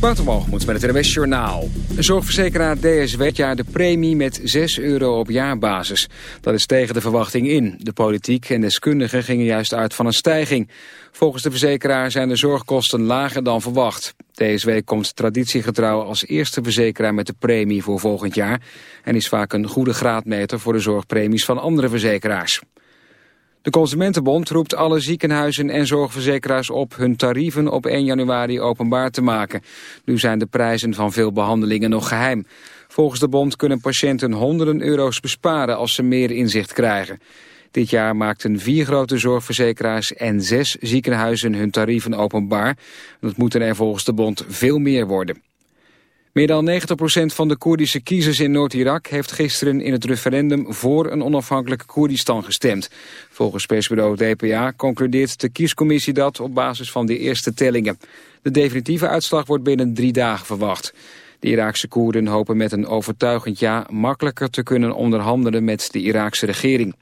Waterwalgemoed met het RWS Journaal. Zorgverzekeraar DS weet jaar de premie met 6 euro op jaarbasis. Dat is tegen de verwachting in. De politiek en deskundigen gingen juist uit van een stijging. Volgens de verzekeraar zijn de zorgkosten lager dan verwacht. DSW komt traditiegetrouw als eerste verzekeraar met de premie voor volgend jaar... en is vaak een goede graadmeter voor de zorgpremies van andere verzekeraars. De Consumentenbond roept alle ziekenhuizen en zorgverzekeraars op hun tarieven op 1 januari openbaar te maken. Nu zijn de prijzen van veel behandelingen nog geheim. Volgens de bond kunnen patiënten honderden euro's besparen als ze meer inzicht krijgen. Dit jaar maakten vier grote zorgverzekeraars en zes ziekenhuizen hun tarieven openbaar. Dat moeten er volgens de bond veel meer worden. Meer dan 90% van de Koerdische kiezers in Noord-Irak heeft gisteren in het referendum voor een onafhankelijke Koerdistan gestemd. Volgens persbureau DPA concludeert de kiescommissie dat op basis van de eerste tellingen. De definitieve uitslag wordt binnen drie dagen verwacht. De Iraakse Koerden hopen met een overtuigend ja makkelijker te kunnen onderhandelen met de Iraakse regering.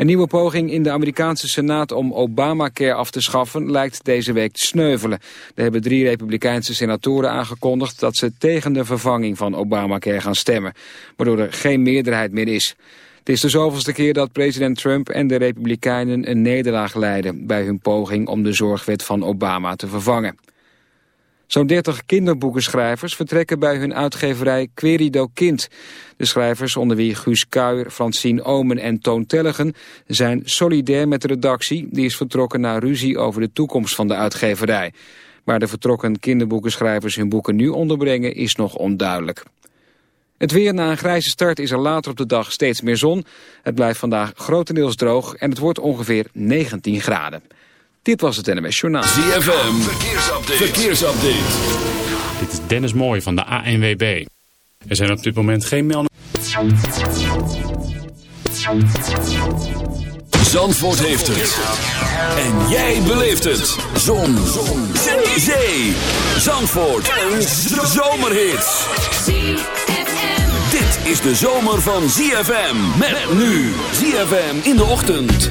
Een nieuwe poging in de Amerikaanse Senaat om Obamacare af te schaffen lijkt deze week te sneuvelen. Er hebben drie republikeinse senatoren aangekondigd dat ze tegen de vervanging van Obamacare gaan stemmen, waardoor er geen meerderheid meer is. Het is de zoveelste keer dat president Trump en de republikeinen een nederlaag leiden bij hun poging om de zorgwet van Obama te vervangen. Zo'n 30 kinderboekenschrijvers vertrekken bij hun uitgeverij Querido Kind. De schrijvers, onder wie Guus Kuijer, Francine Omen en Toon Tellegen... zijn solidair met de redactie. Die is vertrokken naar ruzie over de toekomst van de uitgeverij. Waar de vertrokken kinderboekenschrijvers hun boeken nu onderbrengen is nog onduidelijk. Het weer na een grijze start is er later op de dag steeds meer zon. Het blijft vandaag grotendeels droog en het wordt ongeveer 19 graden. Dit was het NMS Journaal. ZFM, verkeersupdate. verkeersupdate. Dit is Dennis Mooij van de ANWB. Er zijn op dit moment geen meldingen. Zandvoort heeft het. En jij beleeft het. Zon. Zon. Zee. Zandvoort. Een zomerhit. Dit is de zomer van ZFM. Met nu. ZFM in de ochtend.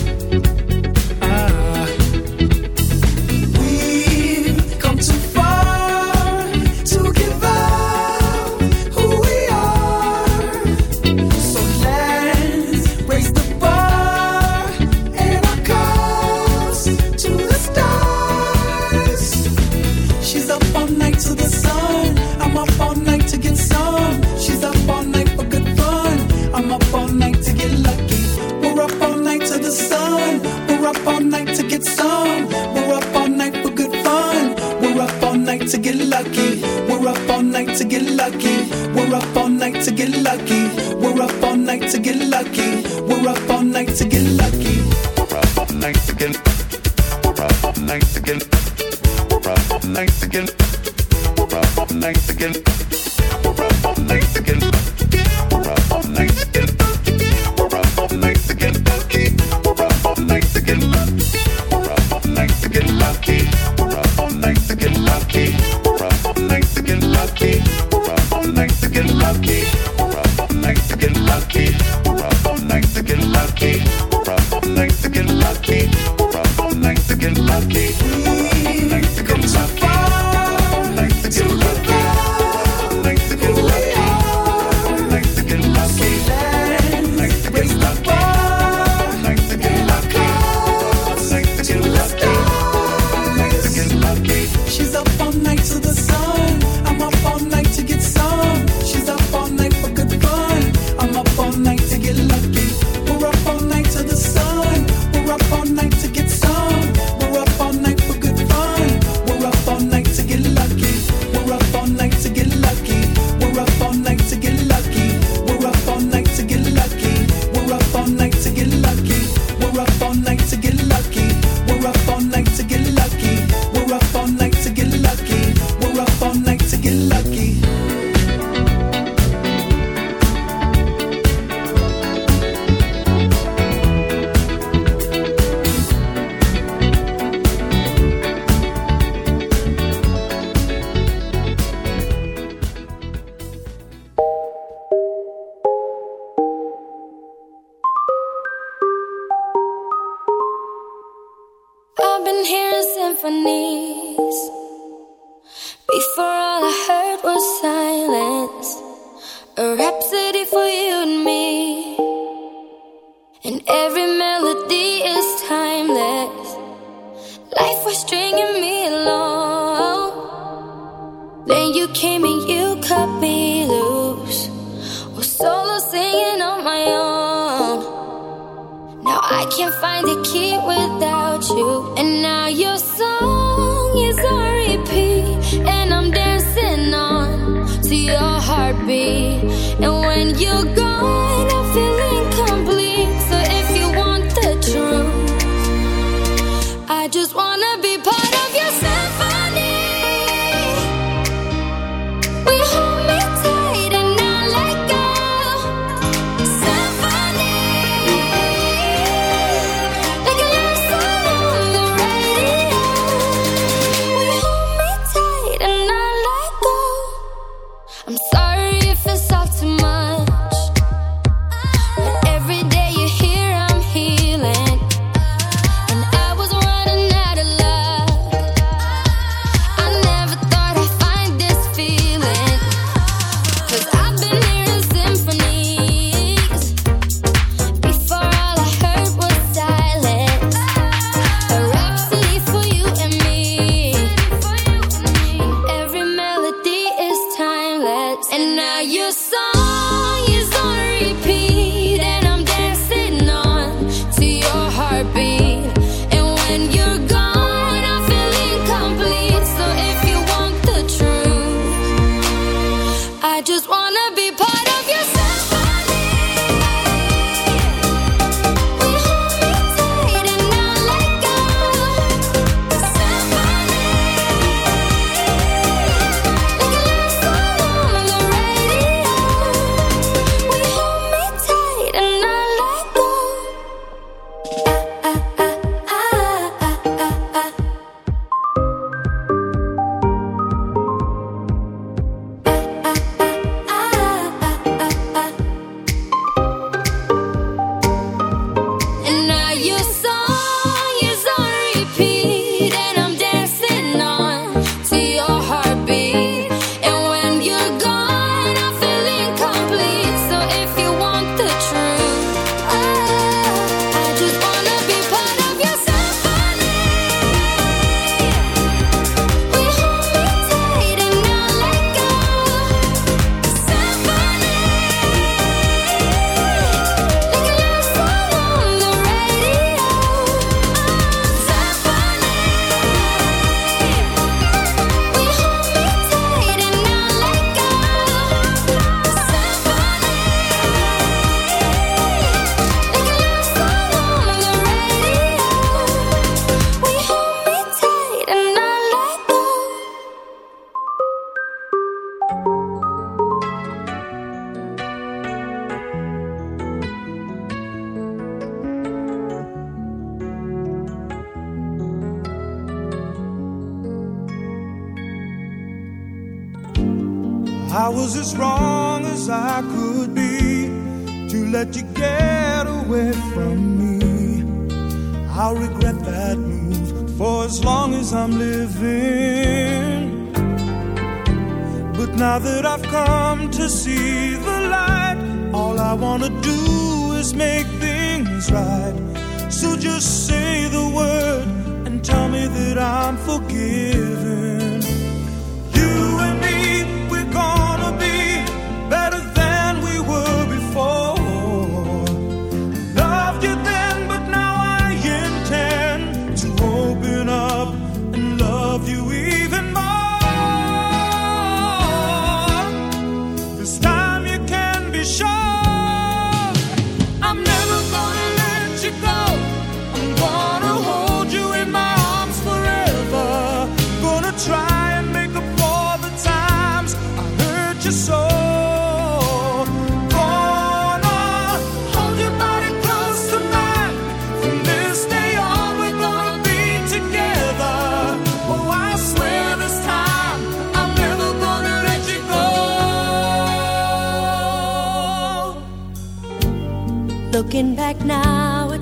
to get lucky.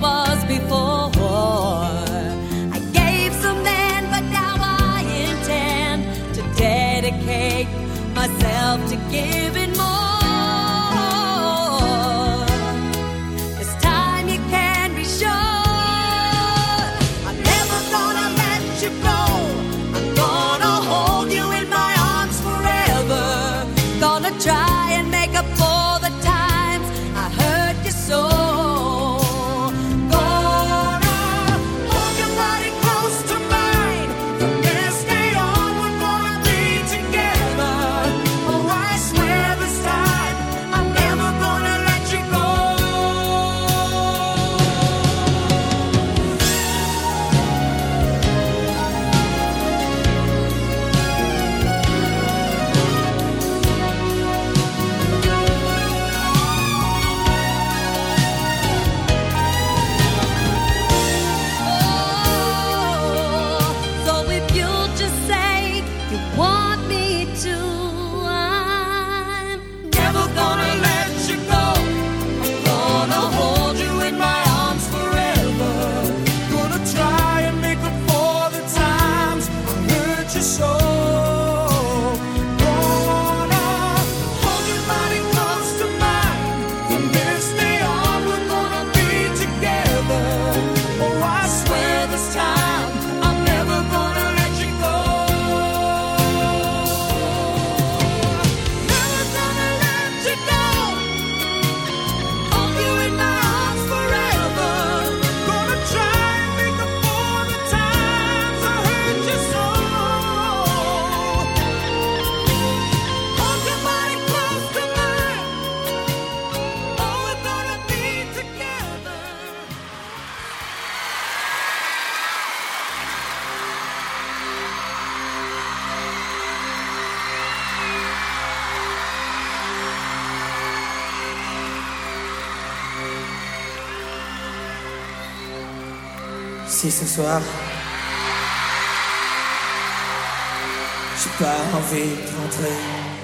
bas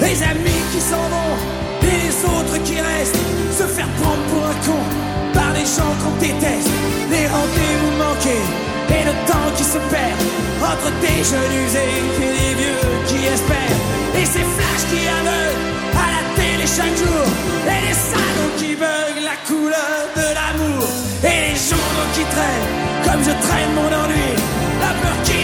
Les amis qui s'en vont et les autres qui restent, se faire prendre pour un con par les gens qu'on déteste, les rendez-vous manqués et le temps qui se perd entre des jeunes usés et des vieux qui espèrent, et ces flashs qui aveuglent à la télé chaque jour, et les salons qui veulent la couleur de l'amour, et les journaux qui traînent comme je traîne mon ennui, la peur qui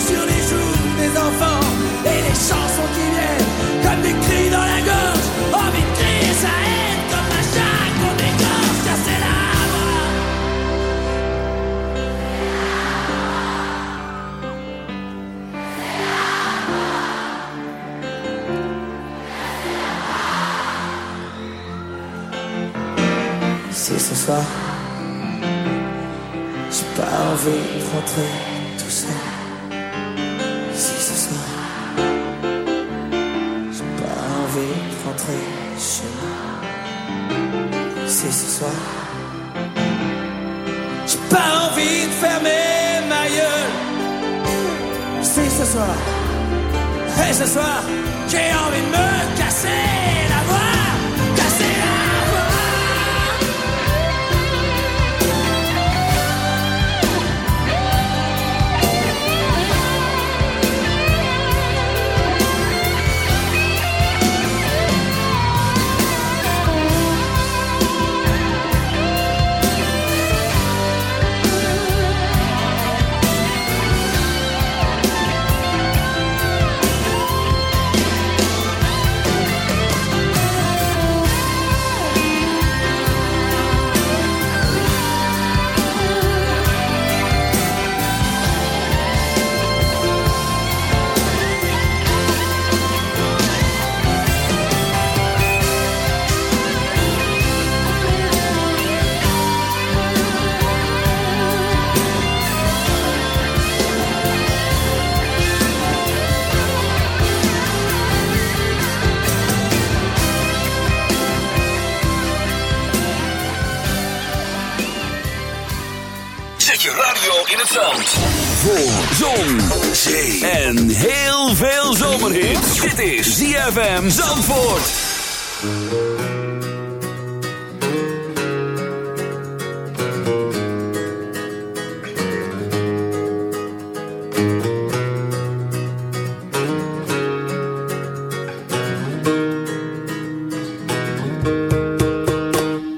en heel veel zomerhit. Dit is ZFM Zandvoort.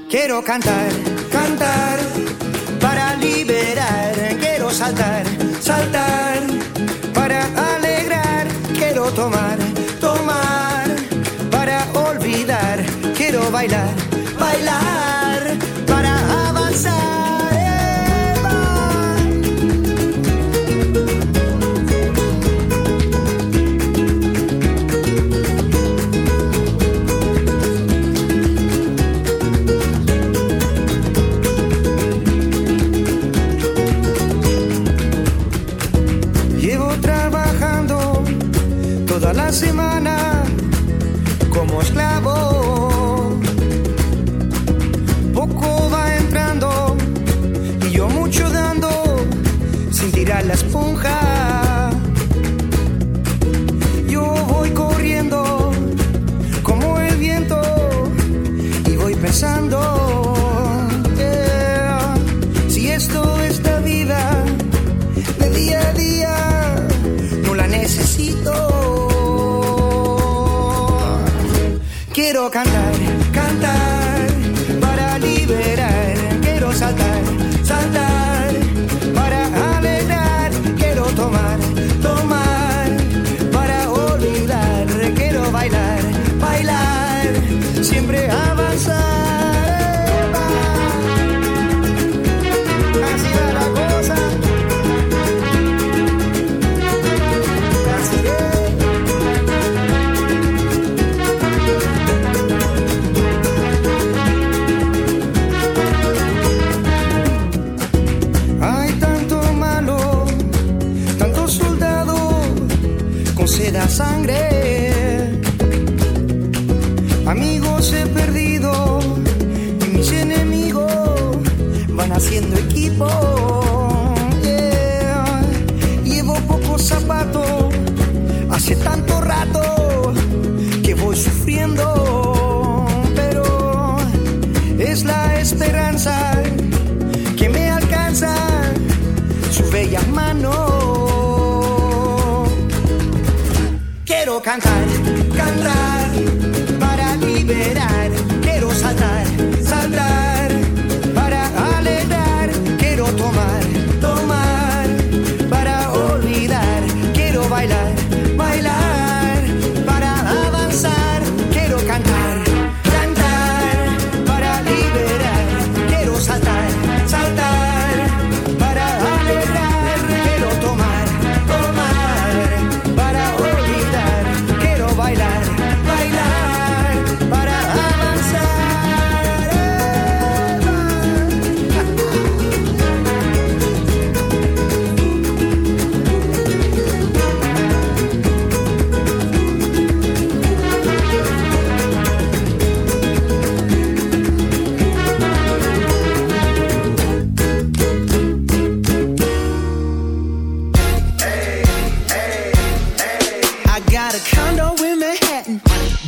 Quiero cantar, twilight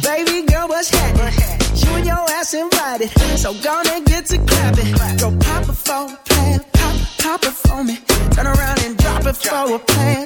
Baby girl, what's happening? You and your ass invited. So gonna get to clapping. Go pop it for a plan. Pop, pop it for me. Turn around and drop it for a plan.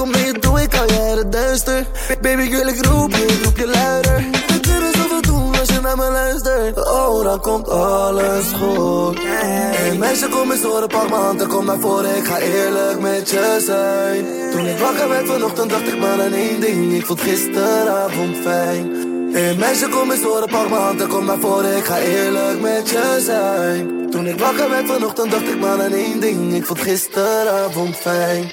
Ik kom je toe, ik uit het duister. Baby, girl, ik roep je, ik roep je luider. We kunnen zoveel doen als je naar me luistert. Oh, dan komt alles goed. Hey, meisje, kom eens horen, pak m'n hand en kom naar voren. Ik ga eerlijk met je zijn. Toen ik wakker werd vanochtend, dacht ik maar aan één ding. Ik vond gisteravond fijn. Hey meisje, kom eens horen, pak m'n hand en kom naar voren. Ik ga eerlijk met je zijn. Toen ik wakker werd vanochtend, dacht ik maar aan één ding. Ik vond gisteravond fijn.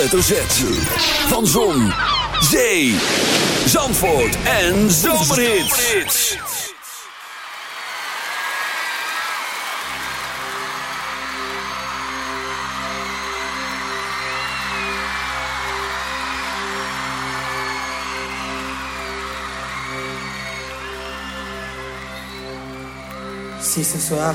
hoofdletter Z. Van Zon, Zee, Zandvoort en Zomerhits. Si ce soir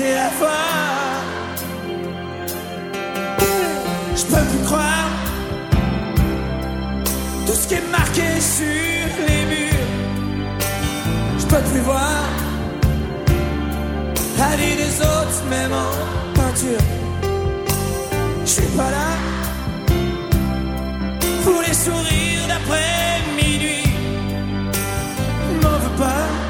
Casser la foi. Je peux plus croire tout ce qui est marqué sur les murs. Je peux plus voir la vie des autres, même en peinture. Je suis pas là pour les sourires d'après minuit m'en veux pas.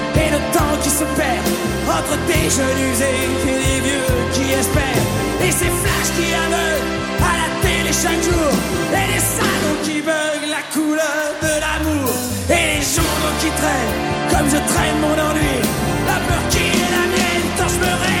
et le temps qui se perd entre des jeunes usés et des vieux qui espèrent. Et ces flashs qui aveuglent à la télé chaque jour. Et les salons qui veulent la couleur de l'amour. Et les journaux qui traînent comme je traîne mon ennui. La peur qui est la mienne quand je me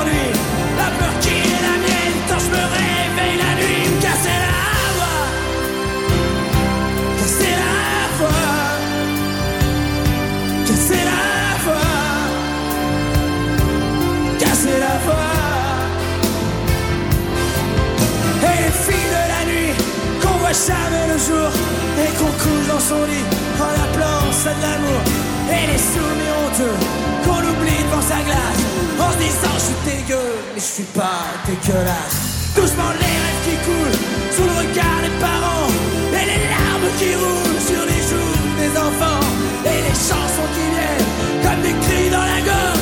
ennui. Et qu'on couche dans son lit en appelant ça de l'amour. Et les souvenirs honteux qu'on oublie devant sa glace en se disant je suis dégueu mais je suis pas dégueulasse. Doucement les rêves qui coulent sous le regard des parents et les larmes qui roulent sur les joues des enfants et les chansons qui viennent comme des cris dans la gorge.